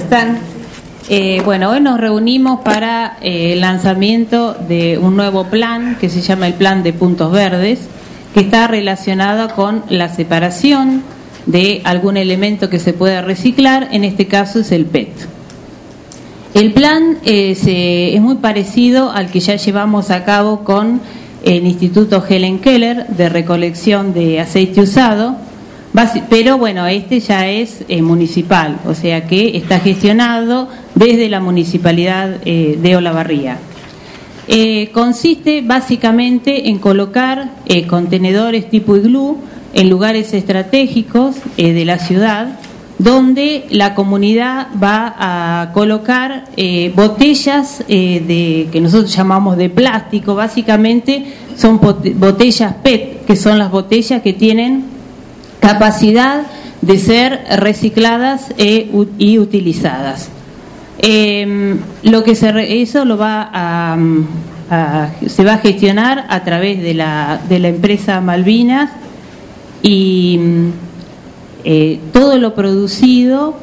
están? Eh, bueno, hoy nos reunimos para eh, el lanzamiento de un nuevo plan que se llama el Plan de Puntos Verdes, que está relacionado con la separación de algún elemento que se pueda reciclar, en este caso es el PET. El plan eh, es muy parecido al que ya llevamos a cabo con el Instituto Helen Keller de recolección de aceite usado, pero bueno, este ya es eh, municipal, o sea que está gestionado desde la municipalidad eh, de Olavarría. Eh, consiste básicamente en colocar contenedores tipo iglú en lugares estratégicos de la ciudad, donde la comunidad va a colocar botellas de, que nosotros llamamos de plástico, básicamente son botellas PET, que son las botellas que tienen capacidad de ser recicladas e, y utilizadas. Em, lo que eso lo va a, se va a gestionar a través de la, de la empresa Malvinas y eh, todo lo producido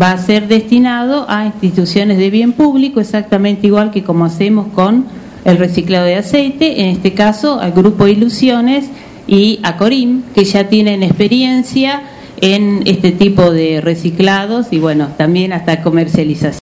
va a ser destinado a instituciones de bien público, exactamente igual que como hacemos con el reciclado de aceite, en este caso al grupo Ilusiones y a Corim, que ya tienen experiencia en este tipo de reciclados y bueno, también hasta comercialización.